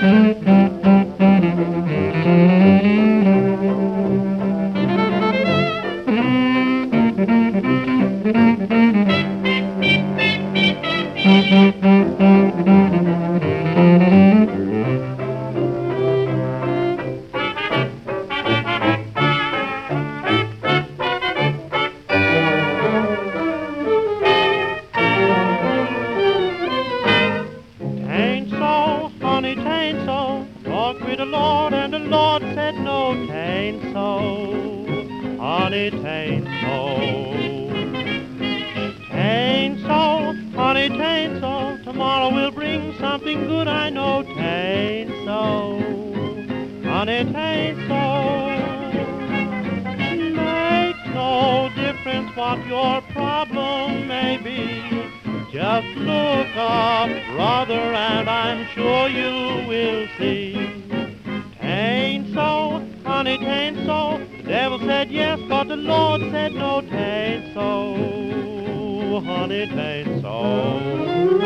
Mm-hmm. Lord, and the Lord said, no, tain't so, honey, tain't so. Tain't so, honey, tain't so, tomorrow will bring something good, I know, tain't so, honey, tain't so. Make no difference what your problem may be. Just look up, brother, and I'm sure you will see. Ain't so, honey, tain't so. The devil said yes, but the Lord said no, tain't so, honey, tain't so.